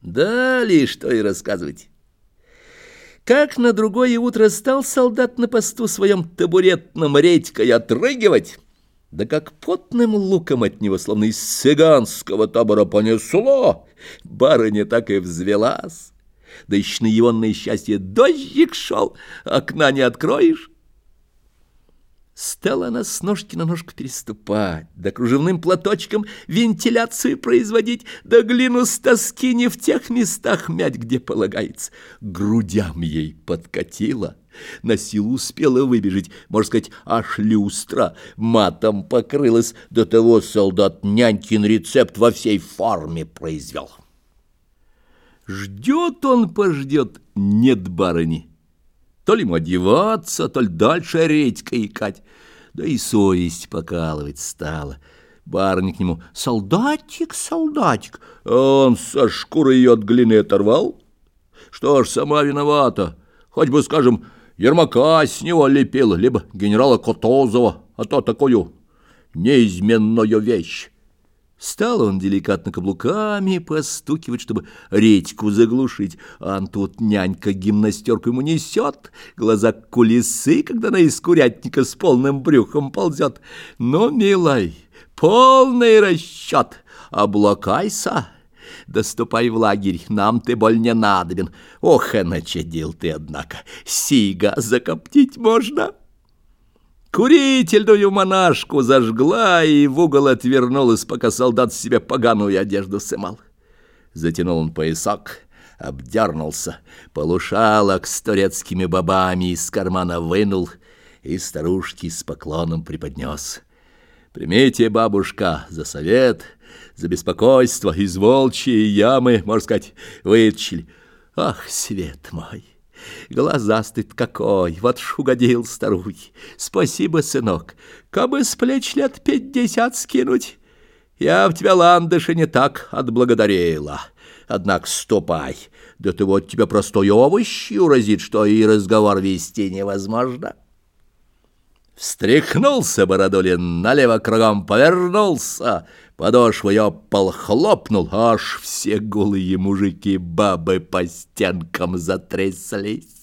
Далее что и рассказывать. Как на другое утро стал солдат на посту своем табуретном редькой отрыгивать, да как потным луком от него, словно из цыганского табора понесло, барыня так и взвелась. Да еще на егонное счастье дождик шел, окна не откроешь. Стала она с ножки на ножку переступать, да кружевным платочком вентиляцию производить, да глину с тоски не в тех местах мять, где полагается. Грудям ей подкатила, на силу успела выбежать, можно сказать, аж люстра, матом покрылась, до того солдат нянькин рецепт во всей форме произвел. Ждет он, пождет, нет барыни. То ли ему одеваться, то ли дальше редька икать. Да и совесть покалывать стала. Барыня к нему «Солдатик, солдатик!» Он со шкуры ее от глины оторвал. Что ж, сама виновата. Хоть бы, скажем, Ермака с него лепил, либо генерала Котозова, а то такую неизменную вещь. Стал он деликатно каблуками постукивать, чтобы редьку заглушить, а тут нянька гимнастерку ему несет, глаза кулисы, когда она из курятника с полным брюхом ползет. Ну, милой, полный расчет, облакайся, доступай в лагерь, нам ты боль не надобен. Ох, и начадил ты, однако, сига закоптить можно». Курительную монашку зажгла и в угол отвернулась, пока солдат себе поганую одежду сымал. Затянул он поясок, обдернулся, полушалок с турецкими бабами из кармана вынул и старушки с поклоном преподнес. Примите, бабушка, за совет, за беспокойство из волчьей ямы, можно сказать, вытащили. Ах, свет мой! Глазастый какой, вот ж угодил старухи. Спасибо, сынок. Кабы с плеч лет пятьдесят скинуть, я в тебя, ландыша, не так отблагодарила. Однако ступай, да ты вот тебя простой овощ разит, что и разговор вести невозможно. Встряхнулся Бородулин, налево кругом повернулся, подошву ее пол хлопнул, аж все голые мужики-бабы по стенкам затряслись.